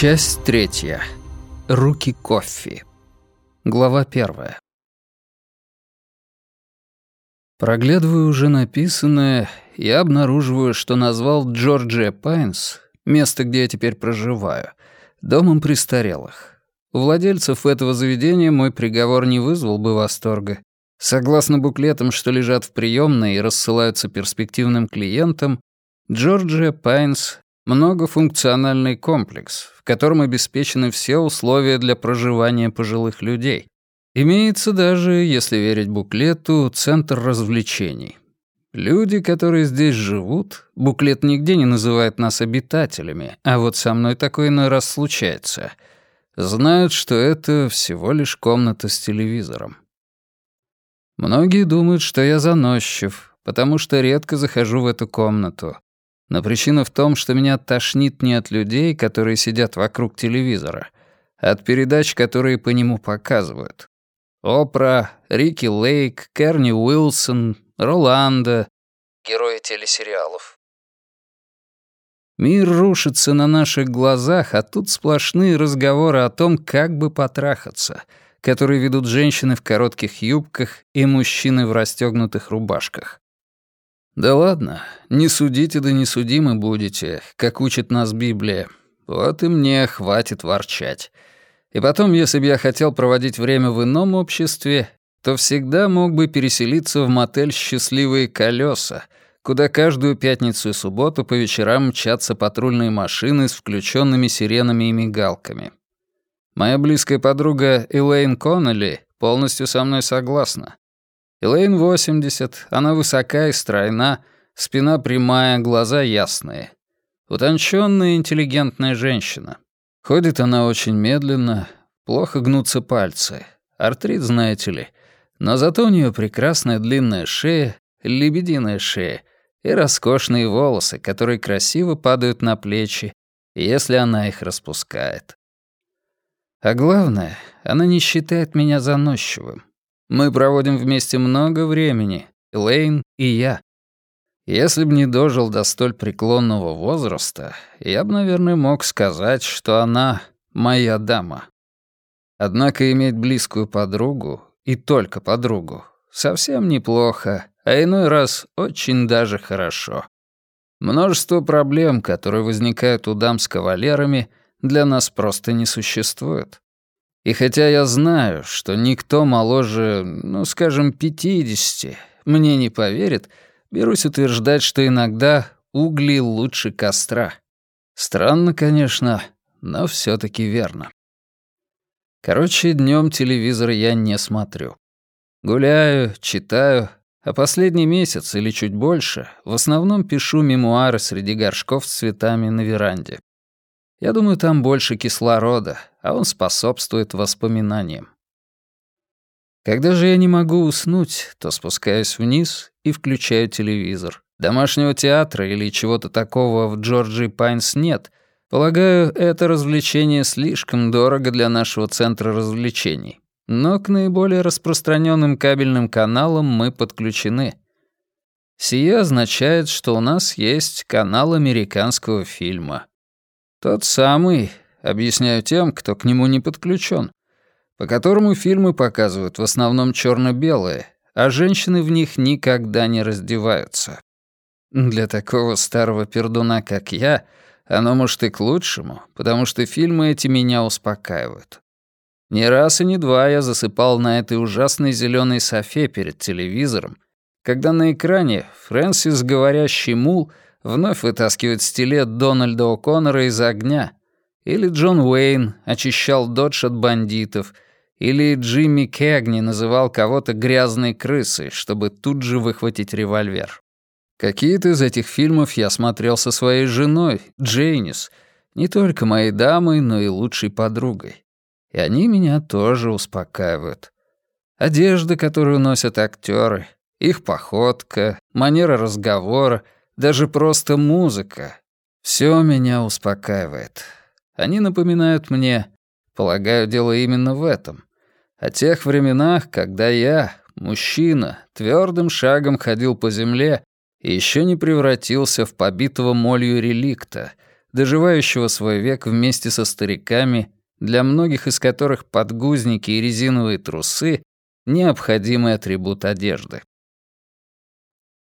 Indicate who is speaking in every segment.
Speaker 1: Часть третья. Руки кофе. Глава первая. Проглядываю уже написанное, я обнаруживаю, что назвал Джорджия Пайнс, место, где я теперь проживаю, домом престарелых. У владельцев этого заведения мой приговор не вызвал бы восторга. Согласно буклетам, что лежат в приемной и рассылаются перспективным клиентам, Джорджия Пайнс — многофункциональный комплекс, в котором обеспечены все условия для проживания пожилых людей. Имеется даже, если верить буклету, центр развлечений. Люди, которые здесь живут, буклет нигде не называет нас обитателями, а вот со мной такое иной раз случается, знают, что это всего лишь комната с телевизором. Многие думают, что я заносчив, потому что редко захожу в эту комнату. Но причина в том, что меня тошнит не от людей, которые сидят вокруг телевизора, а от передач, которые по нему показывают. Опра, Рики Лейк, Керни Уилсон, Роланда. Герои телесериалов. Мир рушится на наших глазах, а тут сплошные разговоры о том, как бы потрахаться, которые ведут женщины в коротких юбках и мужчины в расстёгнутых рубашках. Да ладно, не судите да не судимы будете, как учит нас Библия. Вот и мне хватит ворчать. И потом, если бы я хотел проводить время в ином обществе, то всегда мог бы переселиться в мотель «Счастливые колеса», куда каждую пятницу и субботу по вечерам мчатся патрульные машины с включенными сиренами и мигалками. Моя близкая подруга Элейн Коннелли полностью со мной согласна. Элейн 80, она высока и стройна, спина прямая, глаза ясные. Утонченная интеллигентная женщина. Ходит она очень медленно, плохо гнутся пальцы. Артрит, знаете ли. Но зато у нее прекрасная длинная шея, лебединая шея и роскошные волосы, которые красиво падают на плечи, если она их распускает. А главное, она не считает меня заносчивым. Мы проводим вместе много времени, Лейн и я. Если б не дожил до столь преклонного возраста, я бы, наверное, мог сказать, что она моя дама. Однако иметь близкую подругу, и только подругу, совсем неплохо, а иной раз очень даже хорошо. Множество проблем, которые возникают у дам с кавалерами, для нас просто не существует. И хотя я знаю, что никто моложе, ну, скажем, 50, мне не поверит, Берусь утверждать, что иногда угли лучше костра. Странно, конечно, но все таки верно. Короче, днем телевизор я не смотрю. Гуляю, читаю, а последний месяц или чуть больше в основном пишу мемуары среди горшков с цветами на веранде. Я думаю, там больше кислорода, а он способствует воспоминаниям. Когда же я не могу уснуть, то спускаюсь вниз и включаю телевизор. Домашнего театра или чего-то такого в Джорджии Пайнс нет. Полагаю, это развлечение слишком дорого для нашего центра развлечений. Но к наиболее распространенным кабельным каналам мы подключены. Сие означает, что у нас есть канал американского фильма. Тот самый, объясняю тем, кто к нему не подключен по которому фильмы показывают в основном черно белые а женщины в них никогда не раздеваются. Для такого старого пердуна, как я, оно может и к лучшему, потому что фильмы эти меня успокаивают. Не раз и не два я засыпал на этой ужасной зеленой софе перед телевизором, когда на экране Фрэнсис, говорящий мул, вновь вытаскивает стилет Дональда О'Коннора из огня, или Джон Уэйн очищал додж от бандитов — или Джимми Кегни называл кого-то грязной крысой, чтобы тут же выхватить револьвер. Какие-то из этих фильмов я смотрел со своей женой, Джейнис, не только моей дамой, но и лучшей подругой. И они меня тоже успокаивают. Одежда, которую носят актеры, их походка, манера разговора, даже просто музыка — все меня успокаивает. Они напоминают мне, полагаю, дело именно в этом — о тех временах, когда я, мужчина, твердым шагом ходил по земле и еще не превратился в побитого молью реликта, доживающего свой век вместе со стариками, для многих из которых подгузники и резиновые трусы — необходимый атрибут одежды.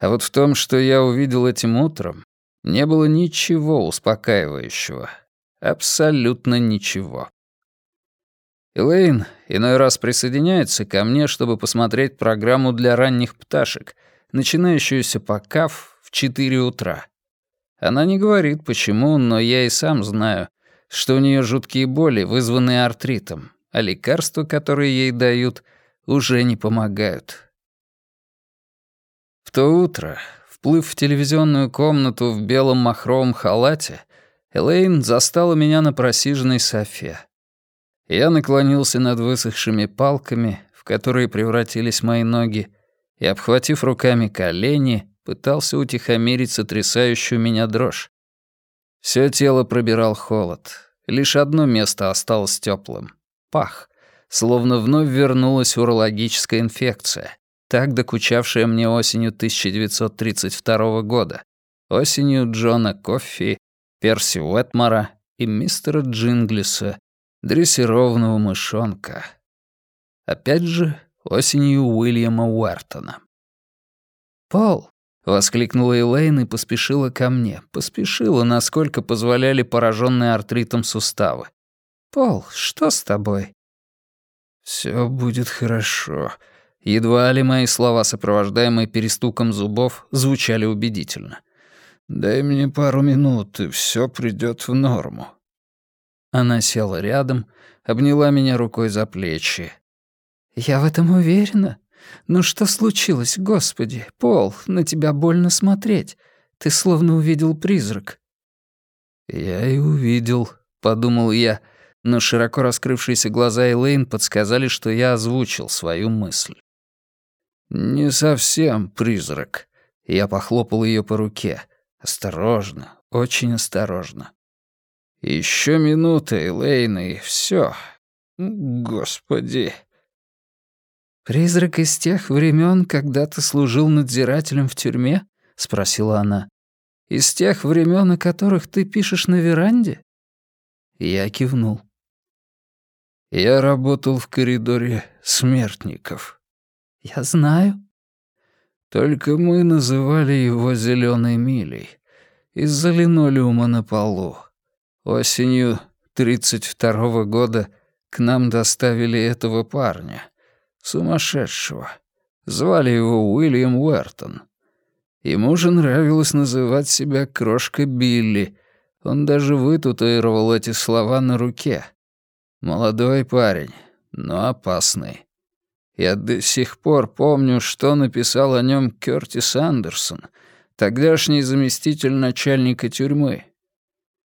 Speaker 1: А вот в том, что я увидел этим утром, не было ничего успокаивающего. Абсолютно ничего. Элейн иной раз присоединяется ко мне, чтобы посмотреть программу для ранних пташек, начинающуюся по КАФ в 4 утра. Она не говорит, почему, но я и сам знаю, что у нее жуткие боли, вызванные артритом, а лекарства, которые ей дают, уже не помогают. В то утро, вплыв в телевизионную комнату в белом махровом халате, Элейн застала меня на просиженной софе. Я наклонился над высохшими палками, в которые превратились мои ноги, и, обхватив руками колени, пытался утихомирить сотрясающую меня дрожь. Всё тело пробирал холод. Лишь одно место осталось теплым — пах, словно вновь вернулась урологическая инфекция, так докучавшая мне осенью 1932 года, осенью Джона Коффи, Перси Уэтмара и мистера Джинглиса, дрессированного мышонка. Опять же, осенью Уильяма Уэртона. «Пол!» — воскликнула Элейн и поспешила ко мне. Поспешила, насколько позволяли пораженные артритом суставы. «Пол, что с тобой?» «Всё будет хорошо». Едва ли мои слова, сопровождаемые перестуком зубов, звучали убедительно. «Дай мне пару минут, и всё придёт в норму». Она села рядом, обняла меня рукой за плечи. «Я в этом уверена. Ну что случилось, Господи? Пол, на тебя больно смотреть. Ты словно увидел призрак». «Я и увидел», — подумал я, но широко раскрывшиеся глаза Элейн подсказали, что я озвучил свою мысль. «Не совсем призрак». Я похлопал ее по руке. Осторожно, очень осторожно. Еще минута, Элейн, и все. Господи. «Призрак из тех времен, когда ты служил надзирателем в тюрьме?» — спросила она. «Из тех времен, о которых ты пишешь на веранде?» Я кивнул. «Я работал в коридоре смертников». «Я знаю». «Только мы называли его зеленой милей из-за линолеума на полу. Осенью 32-го года к нам доставили этого парня, сумасшедшего. Звали его Уильям Уэртон. Ему же нравилось называть себя Крошка Билли. Он даже вытатуировал эти слова на руке. Молодой парень, но опасный. Я до сих пор помню, что написал о нем Кёртис Андерсон, тогдашний заместитель начальника тюрьмы.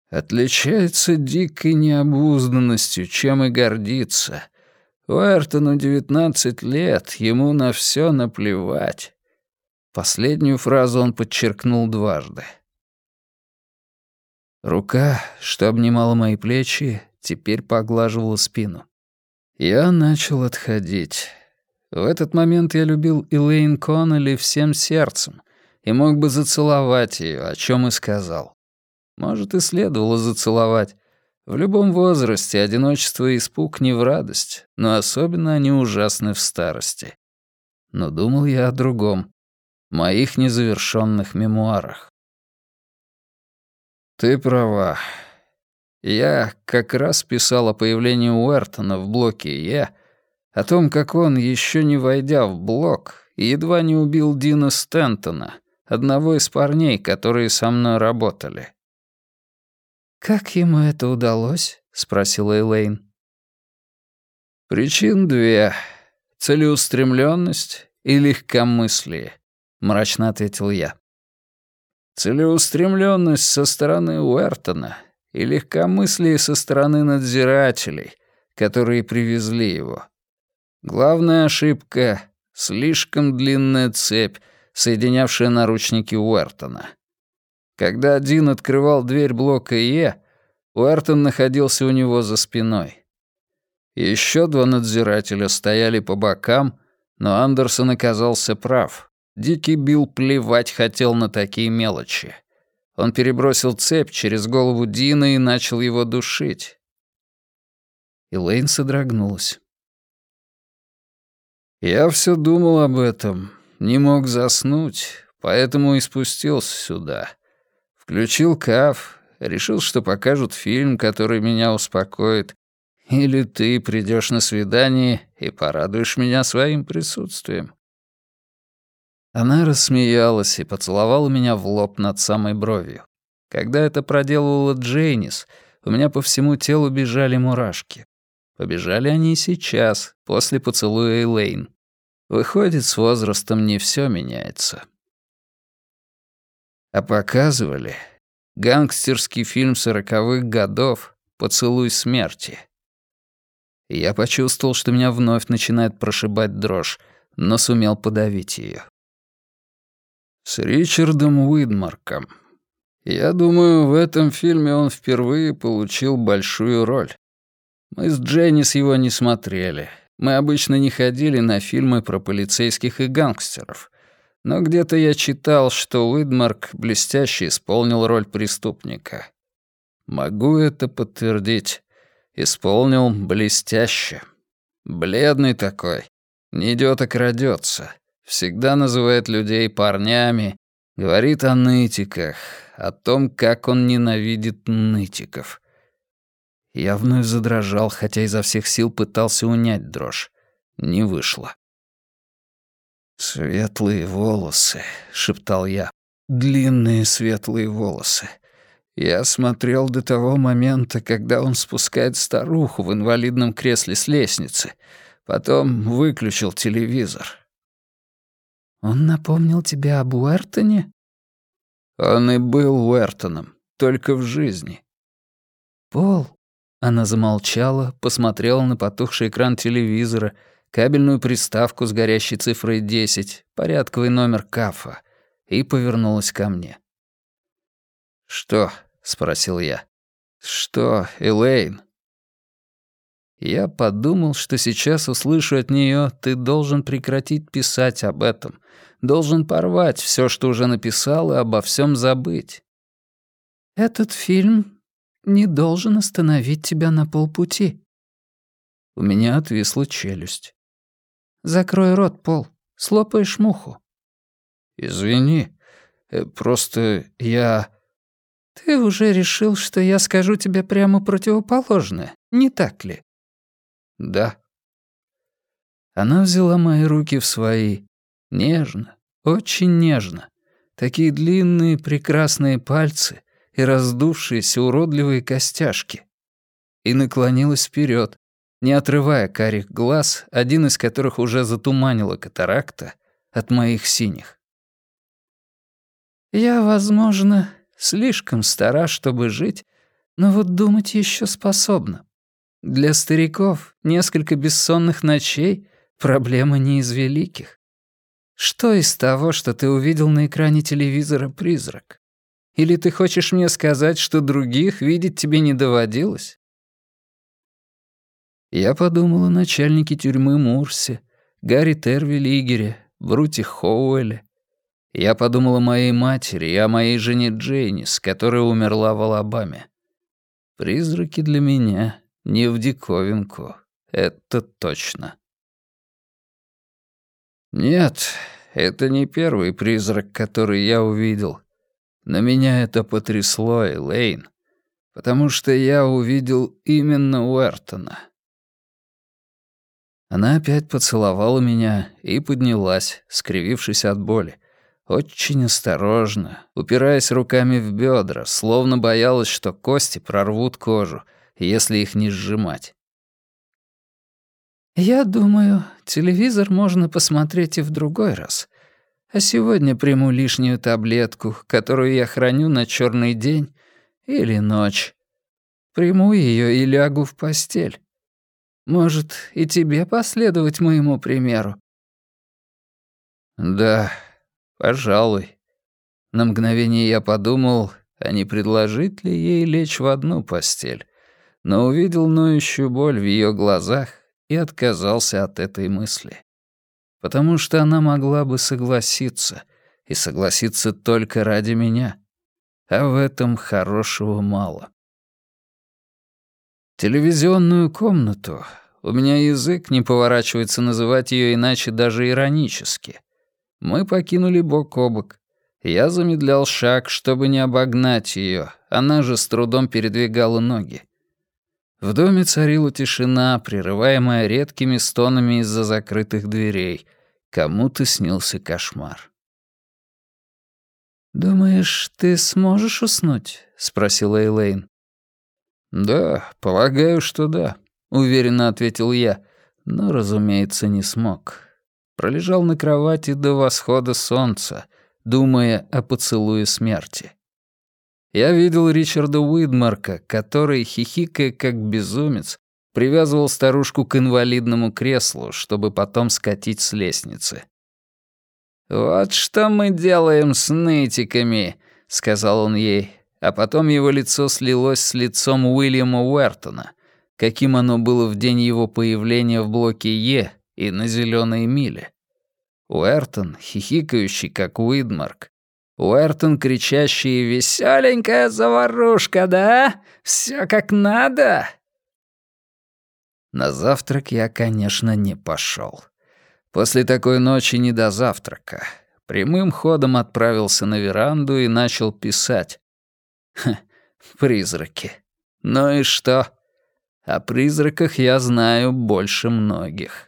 Speaker 1: Отличается дикой необузданностью, чем и гордится. Уэртону девятнадцать лет, ему на все наплевать. Последнюю фразу он подчеркнул дважды. Рука, что обнимала мои плечи, теперь поглаживала спину. Я начал отходить. В этот момент я любил Элейн Коннелли всем сердцем и мог бы зацеловать ее, о чем и сказал. Может, и следовало зацеловать. В любом возрасте одиночество и испуг не в радость, но особенно они ужасны в старости. Но думал я о другом, моих незавершенных мемуарах. Ты права. Я как раз писал о появлении Уэртона в блоке «Е», о том, как он, еще не войдя в блок, едва не убил Дина Стентона, одного из парней, которые со мной работали. «Как ему это удалось?» — спросила Элейн. «Причин две. Целеустремленность и легкомыслие», — мрачно ответил я. Целеустремленность со стороны Уэртона и легкомыслие со стороны надзирателей, которые привезли его. Главная ошибка — слишком длинная цепь, соединявшая наручники Уэртона. Когда один открывал дверь блока Е, Уэртон находился у него за спиной. Еще два надзирателя стояли по бокам, но Андерсон оказался прав. Дикий Билл плевать хотел на такие мелочи. Он перебросил цепь через голову Дина и начал его душить. Элейн содрогнулась. «Я все думал об этом, не мог заснуть, поэтому и спустился сюда. Включил каф, решил, что покажут фильм, который меня успокоит, или ты придешь на свидание и порадуешь меня своим присутствием. Она рассмеялась и поцеловала меня в лоб над самой бровью. Когда это проделывала Джейнис, у меня по всему телу бежали мурашки. Побежали они сейчас, после поцелуя Эйлейн. Выходит, с возрастом не все меняется. А показывали гангстерский фильм сороковых годов «Поцелуй смерти». Я почувствовал, что меня вновь начинает прошибать дрожь, но сумел подавить ее. С Ричардом Уидмарком. Я думаю, в этом фильме он впервые получил большую роль. Мы с Дженнис его не смотрели. Мы обычно не ходили на фильмы про полицейских и гангстеров. Но где-то я читал, что Уидмарк блестяще исполнил роль преступника. Могу это подтвердить. Исполнил блестяще. Бледный такой. Не идёт, а крадётся. Всегда называет людей парнями, говорит о нытиках, о том, как он ненавидит нытиков. Я вновь задрожал, хотя изо всех сил пытался унять дрожь. Не вышло. «Светлые волосы», — шептал я. «Длинные светлые волосы. Я смотрел до того момента, когда он спускает старуху в инвалидном кресле с лестницы. Потом выключил телевизор. Он напомнил тебе об Уэртоне? Он и был Уэртоном, только в жизни. Пол. Она замолчала, посмотрела на потухший экран телевизора, кабельную приставку с горящей цифрой 10, порядковый номер кафа, и повернулась ко мне. «Что?» — спросил я. «Что, Элейн?» Я подумал, что сейчас услышу от нее «ты должен прекратить писать об этом», должен порвать все, что уже написал, и обо всем забыть. Этот фильм не должен остановить тебя на полпути. У меня отвисла челюсть. Закрой рот, Пол, слопаешь муху. Извини, э, просто я... Ты уже решил, что я скажу тебе прямо противоположное, не так ли? Да. Она взяла мои руки в свои, Нежно, очень нежно. Такие длинные прекрасные пальцы и раздувшиеся уродливые костяшки. И наклонилась вперед, не отрывая карих глаз, один из которых уже затуманила катаракта, от моих синих. «Я, возможно, слишком стара, чтобы жить, но вот думать еще способна. Для стариков несколько бессонных ночей — проблема не из великих. Что из того, что ты увидел на экране телевизора, призрак? Или ты хочешь мне сказать, что других видеть тебе не доводилось? Я подумал о начальнике тюрьмы Мурсе, Гарри Тервиллигере, Бруте Хоуэле. Я подумал о моей матери и о моей жене Джейнис, которая умерла в Алабаме. Призраки для меня не в диковинку, это точно. «Нет, это не первый призрак, который я увидел. Но меня это потрясло, Элейн, потому что я увидел именно Уэртона». Она опять поцеловала меня и поднялась, скривившись от боли. Очень осторожно, упираясь руками в бедра, словно боялась, что кости прорвут кожу, если их не сжимать. «Я думаю, телевизор можно посмотреть и в другой раз. А сегодня приму лишнюю таблетку, которую я храню на черный день или ночь. Приму ее и лягу в постель. Может, и тебе последовать моему примеру?» «Да, пожалуй». На мгновение я подумал, а не предложить ли ей лечь в одну постель, но увидел ноющую боль в ее глазах и отказался от этой мысли. Потому что она могла бы согласиться, и согласиться только ради меня. а в этом хорошего мало. Телевизионную комнату у меня язык не поворачивается называть ее иначе даже иронически. Мы покинули бок о бок. Я замедлял шаг, чтобы не обогнать ее. Она же с трудом передвигала ноги. В доме царила тишина, прерываемая редкими стонами из-за закрытых дверей. Кому-то снился кошмар. «Думаешь, ты сможешь уснуть?» — спросила Эйлейн. «Да, полагаю, что да», — уверенно ответил я, но, разумеется, не смог. Пролежал на кровати до восхода солнца, думая о поцелуе смерти. Я видел Ричарда Уидмарка, который, хихикая как безумец, привязывал старушку к инвалидному креслу, чтобы потом скатить с лестницы. «Вот что мы делаем с нытиками», — сказал он ей, а потом его лицо слилось с лицом Уильяма Уэртона, каким оно было в день его появления в блоке Е и на зеленой миле. Уэртон, хихикающий, как Уидмарк. Уэртон, кричащий «Весёленькая заварушка, да? Всё как надо!» На завтрак я, конечно, не пошёл. После такой ночи не до завтрака. Прямым ходом отправился на веранду и начал писать. Ха, призраки. Ну и что? О призраках я знаю больше многих.